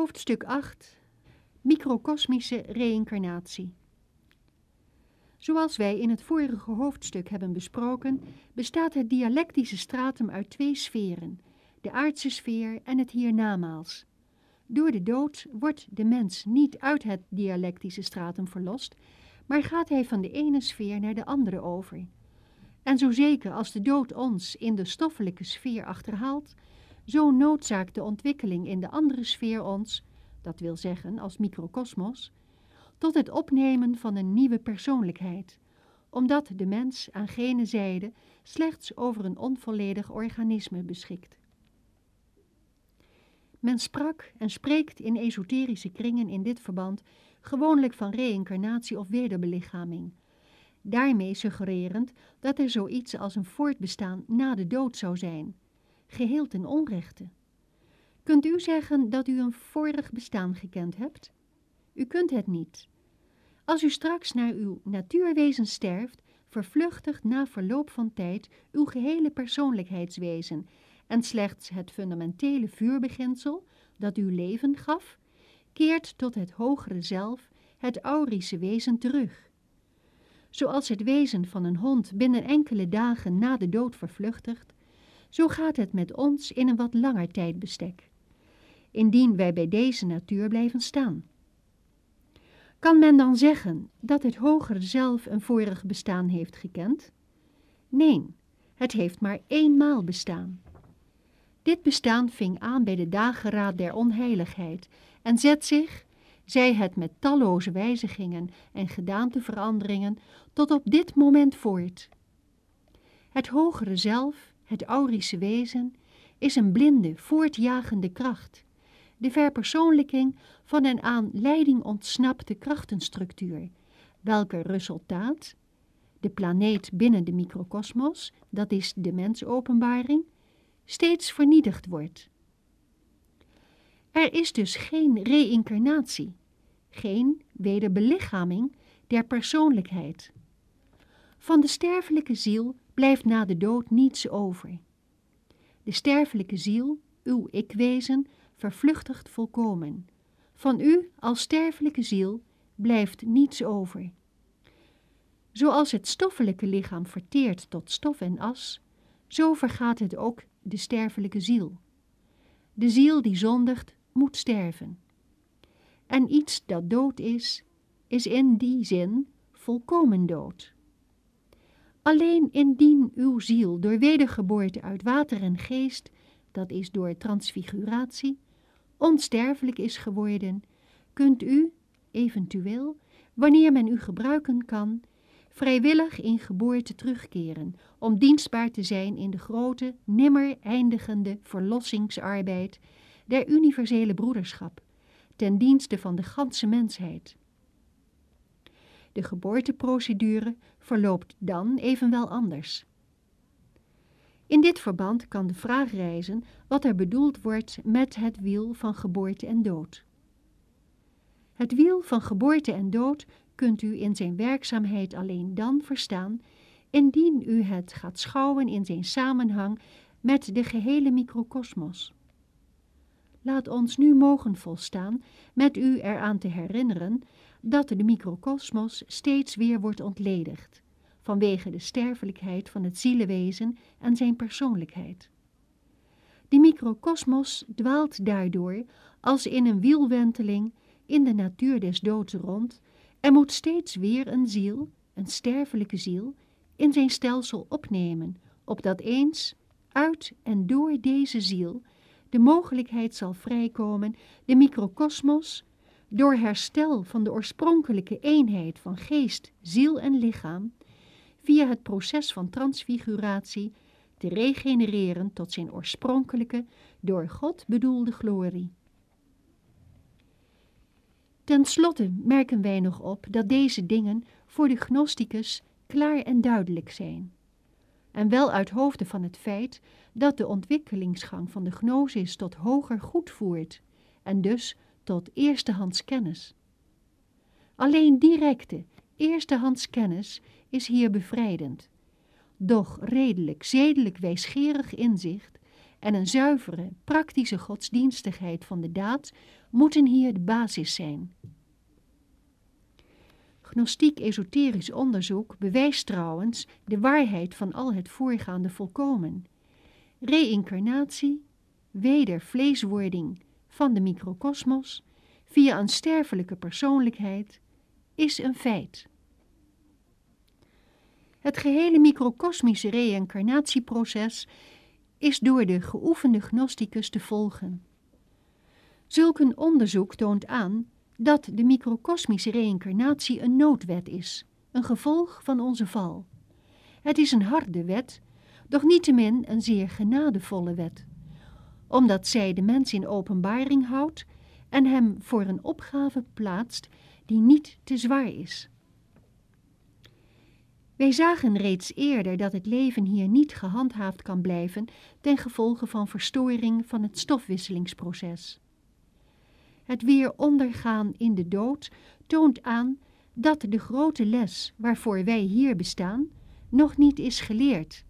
Hoofdstuk 8 Microcosmische reïncarnatie Zoals wij in het vorige hoofdstuk hebben besproken, bestaat het dialectische stratum uit twee sferen, de aardse sfeer en het hiernamaals. Door de dood wordt de mens niet uit het dialectische stratum verlost, maar gaat hij van de ene sfeer naar de andere over. En zo zeker als de dood ons in de stoffelijke sfeer achterhaalt, zo noodzaakt de ontwikkeling in de andere sfeer ons, dat wil zeggen als microcosmos, tot het opnemen van een nieuwe persoonlijkheid, omdat de mens aan gene zijde slechts over een onvolledig organisme beschikt. Men sprak en spreekt in esoterische kringen in dit verband gewoonlijk van reïncarnatie of wederbelichaming, daarmee suggererend dat er zoiets als een voortbestaan na de dood zou zijn, geheel ten onrechte. Kunt u zeggen dat u een vorig bestaan gekend hebt? U kunt het niet. Als u straks naar uw natuurwezen sterft, vervluchtigt na verloop van tijd uw gehele persoonlijkheidswezen en slechts het fundamentele vuurbeginsel dat uw leven gaf, keert tot het hogere zelf, het aurische wezen terug. Zoals het wezen van een hond binnen enkele dagen na de dood vervluchtigt, zo gaat het met ons in een wat langer tijdbestek, indien wij bij deze natuur blijven staan. Kan men dan zeggen dat het hogere zelf een vorig bestaan heeft gekend? Nee, het heeft maar eenmaal bestaan. Dit bestaan ving aan bij de dageraad der onheiligheid en zet zich, zij het met talloze wijzigingen en gedaanteveranderingen, tot op dit moment voort. Het hogere zelf, het aurische wezen, is een blinde, voortjagende kracht, de verpersoonlijking van een aan leiding ontsnapte krachtenstructuur, welke resultaat, de planeet binnen de microcosmos, dat is de mensopenbaring, steeds vernietigd wordt. Er is dus geen reïncarnatie, geen wederbelichaming der persoonlijkheid. Van de sterfelijke ziel blijft na de dood niets over. De sterfelijke ziel, uw ikwezen, vervluchtigt volkomen. Van u als sterfelijke ziel blijft niets over. Zoals het stoffelijke lichaam verteert tot stof en as, zo vergaat het ook de sterfelijke ziel. De ziel die zondigt, moet sterven. En iets dat dood is, is in die zin volkomen dood. Alleen indien uw ziel door wedergeboorte uit water en geest, dat is door transfiguratie, onsterfelijk is geworden, kunt u, eventueel, wanneer men u gebruiken kan, vrijwillig in geboorte terugkeren, om dienstbaar te zijn in de grote, nimmer eindigende verlossingsarbeid der universele broederschap, ten dienste van de ganse mensheid. De geboorteprocedure verloopt dan evenwel anders. In dit verband kan de vraag rijzen wat er bedoeld wordt met het wiel van geboorte en dood. Het wiel van geboorte en dood kunt u in zijn werkzaamheid alleen dan verstaan, indien u het gaat schouwen in zijn samenhang met de gehele microcosmos. Laat ons nu mogen volstaan met u eraan te herinneren dat de microcosmos steeds weer wordt ontledigd, vanwege de sterfelijkheid van het zielewezen en zijn persoonlijkheid. De microcosmos dwaalt daardoor als in een wielwenteling in de natuur des doods rond en moet steeds weer een ziel, een sterfelijke ziel, in zijn stelsel opnemen, opdat eens, uit en door deze ziel, de mogelijkheid zal vrijkomen de microcosmos door herstel van de oorspronkelijke eenheid van geest, ziel en lichaam, via het proces van transfiguratie te regenereren tot zijn oorspronkelijke, door God bedoelde glorie. Ten slotte merken wij nog op dat deze dingen voor de gnosticus klaar en duidelijk zijn. En wel uit hoofde van het feit dat de ontwikkelingsgang van de gnosis tot hoger goed voert en dus tot eerstehands kennis. Alleen directe, eerstehands kennis is hier bevrijdend. Doch redelijk, zedelijk wijsgerig inzicht en een zuivere, praktische godsdienstigheid van de daad moeten hier de basis zijn. Gnostiek-esoterisch onderzoek bewijst trouwens de waarheid van al het voorgaande volkomen. Reïncarnatie, wedervleeswording van de microcosmos via een sterfelijke persoonlijkheid is een feit. Het gehele microcosmische reïncarnatieproces is door de geoefende gnosticus te volgen. Zulk een onderzoek toont aan dat de microcosmische reïncarnatie een noodwet is, een gevolg van onze val. Het is een harde wet, doch niettemin een zeer genadevolle wet, omdat zij de mens in openbaring houdt en hem voor een opgave plaatst die niet te zwaar is. Wij zagen reeds eerder dat het leven hier niet gehandhaafd kan blijven ten gevolge van verstoring van het stofwisselingsproces. Het weer ondergaan in de dood toont aan dat de grote les waarvoor wij hier bestaan nog niet is geleerd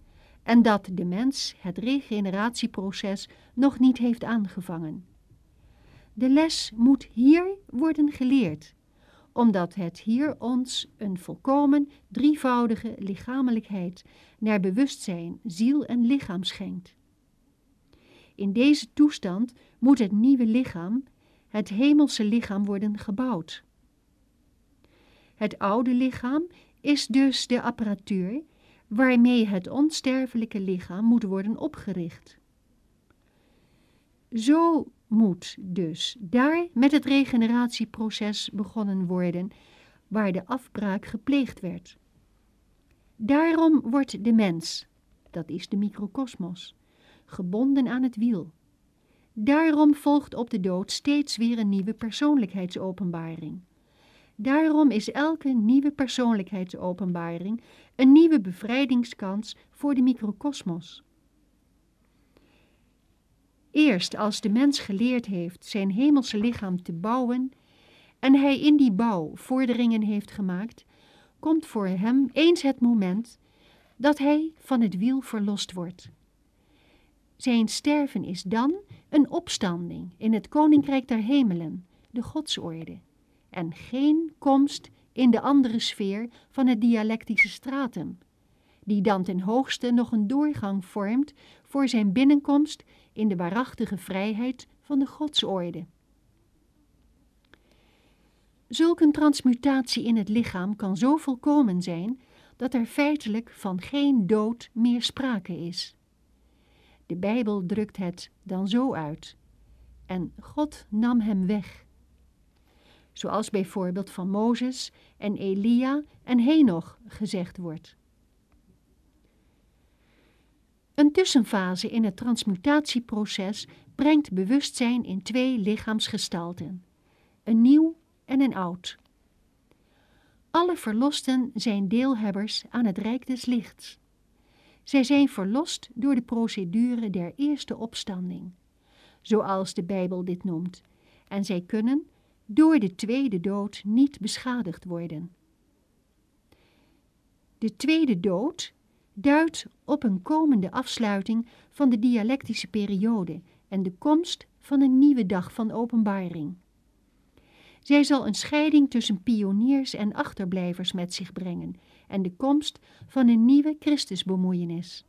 en dat de mens het regeneratieproces nog niet heeft aangevangen. De les moet hier worden geleerd omdat het hier ons een volkomen drievoudige lichamelijkheid naar bewustzijn, ziel en lichaam schenkt. In deze toestand moet het nieuwe lichaam, het hemelse lichaam, worden gebouwd. Het oude lichaam is dus de apparatuur waarmee het onsterfelijke lichaam moet worden opgericht. Zo moet dus daar met het regeneratieproces begonnen worden waar de afbraak gepleegd werd. Daarom wordt de mens, dat is de microcosmos, gebonden aan het wiel. Daarom volgt op de dood steeds weer een nieuwe persoonlijkheidsopenbaring. Daarom is elke nieuwe persoonlijkheidsopenbaring een nieuwe bevrijdingskans voor de microcosmos. Eerst als de mens geleerd heeft zijn hemelse lichaam te bouwen en hij in die bouw vorderingen heeft gemaakt, komt voor hem eens het moment dat hij van het wiel verlost wordt. Zijn sterven is dan een opstanding in het koninkrijk der hemelen, de godsorde, en geen komst in de andere sfeer van het dialectische stratum, die dan ten hoogste nog een doorgang vormt voor zijn binnenkomst in de waarachtige vrijheid van de godsorde. Zulk een transmutatie in het lichaam kan zo volkomen zijn dat er feitelijk van geen dood meer sprake is. De Bijbel drukt het dan zo uit. En God nam hem weg. Zoals bijvoorbeeld van Mozes en Elia en Henoch gezegd wordt. Een tussenfase in het transmutatieproces brengt bewustzijn in twee lichaamsgestalten, een nieuw en een oud. Alle verlosten zijn deelhebbers aan het Rijk des Lichts. Zij zijn verlost door de procedure der eerste opstanding, zoals de Bijbel dit noemt, en zij kunnen door de tweede dood niet beschadigd worden. De tweede dood duidt op een komende afsluiting van de dialectische periode en de komst van een nieuwe dag van openbaring. Zij zal een scheiding tussen pioniers en achterblijvers met zich brengen en de komst van een nieuwe Christusbemoeienis.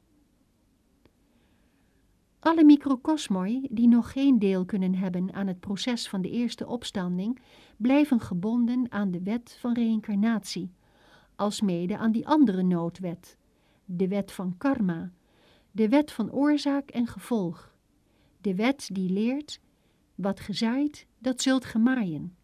Alle microcosmoi die nog geen deel kunnen hebben aan het proces van de eerste opstanding, blijven gebonden aan de wet van reïncarnatie, alsmede aan die andere noodwet, de wet van karma, de wet van oorzaak en gevolg, de wet die leert, wat gezaaid, dat zult gemaaien.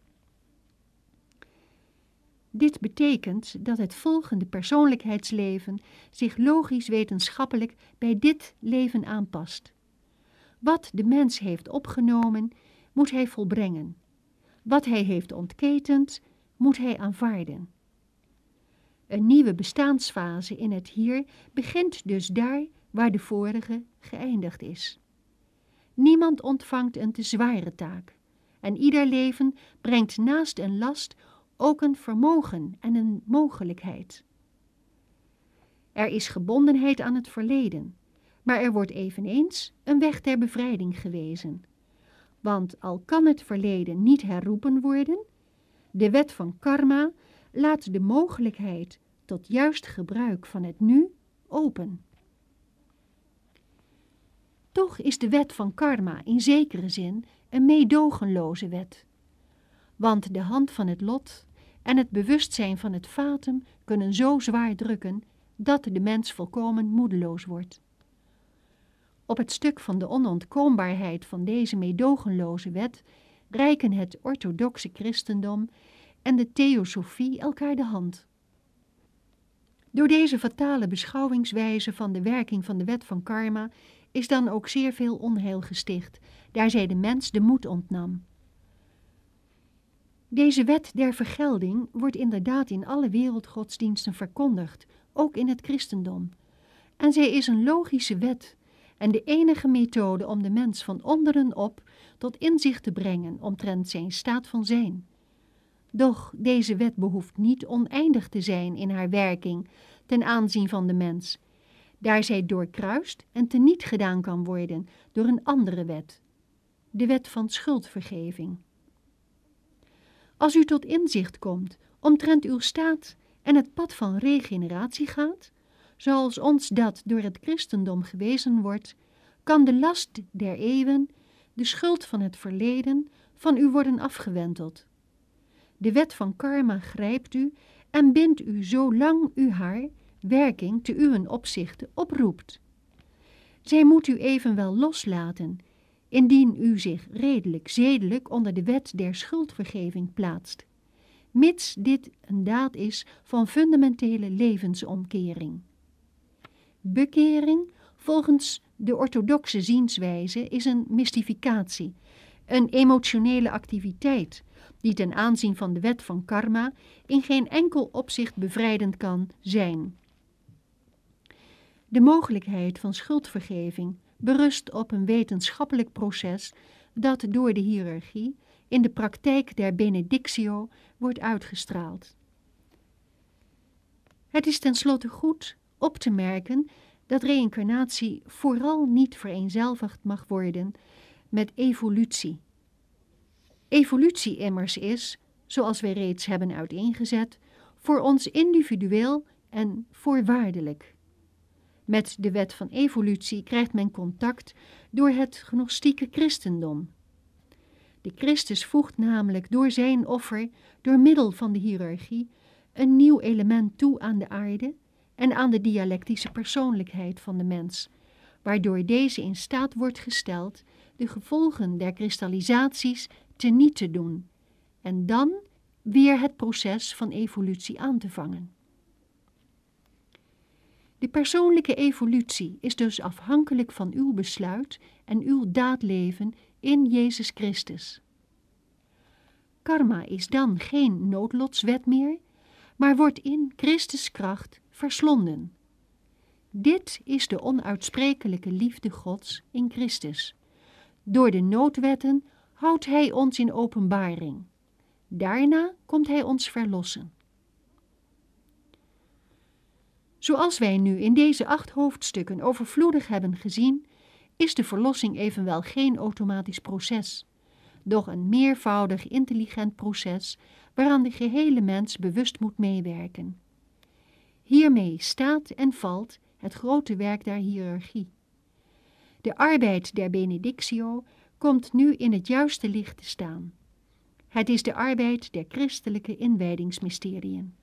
Dit betekent dat het volgende persoonlijkheidsleven zich logisch wetenschappelijk bij dit leven aanpast. Wat de mens heeft opgenomen, moet hij volbrengen. Wat hij heeft ontketend, moet hij aanvaarden. Een nieuwe bestaansfase in het hier begint dus daar waar de vorige geëindigd is. Niemand ontvangt een te zware taak en ieder leven brengt naast een last ook een vermogen en een mogelijkheid. Er is gebondenheid aan het verleden, Maar er wordt eveneens een weg ter bevrijding gewezen. Want al kan het verleden niet herroepen worden, de wet van karma laat de mogelijkheid tot juist gebruik van het nu open. Toch is de wet van karma in zekere zin een meedogenloze wet. Want de hand van het lot en het bewustzijn van het fatum kunnen zo zwaar drukken dat de mens volkomen moedeloos wordt. Op het stuk van de onontkoombaarheid van deze meedogenloze wet reiken het orthodoxe christendom en de theosofie elkaar de hand. Door deze fatale beschouwingswijze van de werking van de wet van karma is dan ook zeer veel onheil gesticht, daar zij de mens de moed ontnam. Deze wet der vergelding wordt inderdaad in alle wereldgodsdiensten verkondigd, ook in het christendom. En zij is een logische wet en de enige methode om de mens van onderen op tot inzicht te brengen omtrent zijn staat van zijn. Doch deze wet behoeft niet oneindig te zijn in haar werking ten aanzien van de mens, daar zij doorkruist en teniet gedaan kan worden door een andere wet, de wet van schuldvergeving. Als u tot inzicht komt omtrent uw staat en het pad van regeneratie gaat, zoals ons dat door het christendom gewezen wordt, kan de last der eeuwen, de schuld van het verleden, van u worden afgewenteld. De wet van karma grijpt u en bindt u zolang u haar werking te uw opzichte oproept. Zij moet u evenwel loslaten, indien u zich redelijk zedelijk onder de wet der schuldvergeving plaatst, mits dit een daad is van fundamentele levensomkering. Bekering, volgens de orthodoxe zienswijze, is een mystificatie, een emotionele activiteit die ten aanzien van de wet van karma in geen enkel opzicht bevrijdend kan zijn. De mogelijkheid van schuldvergeving berust op een wetenschappelijk proces dat door de hiërarchie in de praktijk der benedictio wordt uitgestraald. Het is tenslotte goed op te merken dat reïncarnatie vooral niet vereenzelvigd mag worden met evolutie. Evolutie immers is, zoals wij reeds hebben uiteengezet, voor ons individueel en voorwaardelijk. Met de wet van evolutie krijgt men contact door het gnostieke christendom. De Christus voegt namelijk door zijn offer, door middel van de hiërarchie, een nieuw element toe aan de aarde en aan de dialectische persoonlijkheid van de mens, waardoor deze in staat wordt gesteld de gevolgen der kristallisaties teniet te doen en dan weer het proces van evolutie aan te vangen. De persoonlijke evolutie is dus afhankelijk van uw besluit en uw daadleven in Jezus Christus. Karma is dan geen noodlotswet meer, maar wordt in Christus kracht verslonden. Dit is de onuitsprekelijke liefde Gods in Christus. Door de noodwetten houdt Hij ons in openbaring. Daarna komt Hij ons verlossen. Zoals wij nu in deze acht hoofdstukken overvloedig hebben gezien, is de verlossing evenwel geen automatisch proces, doch een meervoudig intelligent proces waaraan de gehele mens bewust moet meewerken. Hiermee staat en valt het grote werk der hiërarchie. De arbeid der benedictio komt nu in het juiste licht te staan. Het is de arbeid der christelijke inwijdingsmysteriën.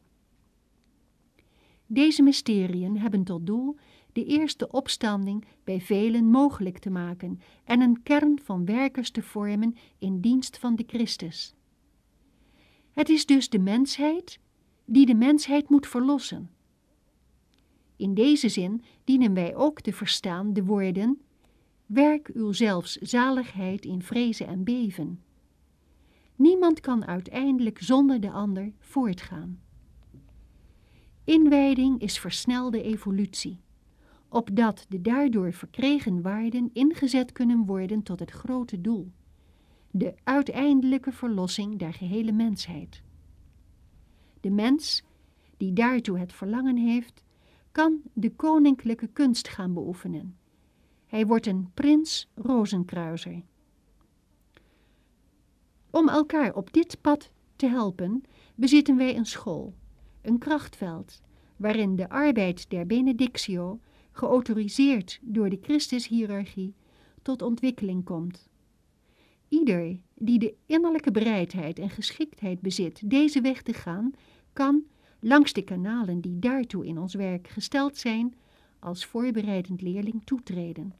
Deze mysteriën hebben tot doel de eerste opstanding bij velen mogelijk te maken en een kern van werkers te vormen in dienst van de Christus. Het is dus de mensheid die de mensheid moet verlossen. In deze zin dienen wij ook te verstaan de woorden Werk uw zelfs zaligheid in vrezen en beven. Niemand kan uiteindelijk zonder de ander voortgaan. Inwijding is versnelde evolutie, opdat de daardoor verkregen waarden ingezet kunnen worden tot het grote doel, de uiteindelijke verlossing der gehele mensheid. De mens, die daartoe het verlangen heeft, kan de koninklijke kunst gaan beoefenen, Hij wordt een prins Rozenkruiser. Om elkaar op dit pad te helpen, bezitten wij een school, een krachtveld, waarin de arbeid der benedictio, geautoriseerd door de Christushierarchie, tot ontwikkeling komt. Ieder die de innerlijke bereidheid en geschiktheid bezit deze weg te gaan, kan, langs de kanalen die daartoe in ons werk gesteld zijn, als voorbereidend leerling toetreden.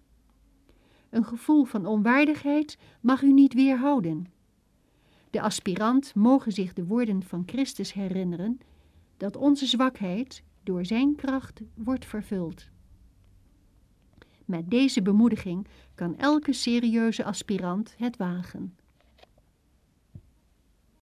Een gevoel van onwaardigheid mag u niet weerhouden. De aspirant mogen zich de woorden van Christus herinneren dat onze zwakheid door zijn kracht wordt vervuld. Met deze bemoediging kan elke serieuze aspirant het wagen.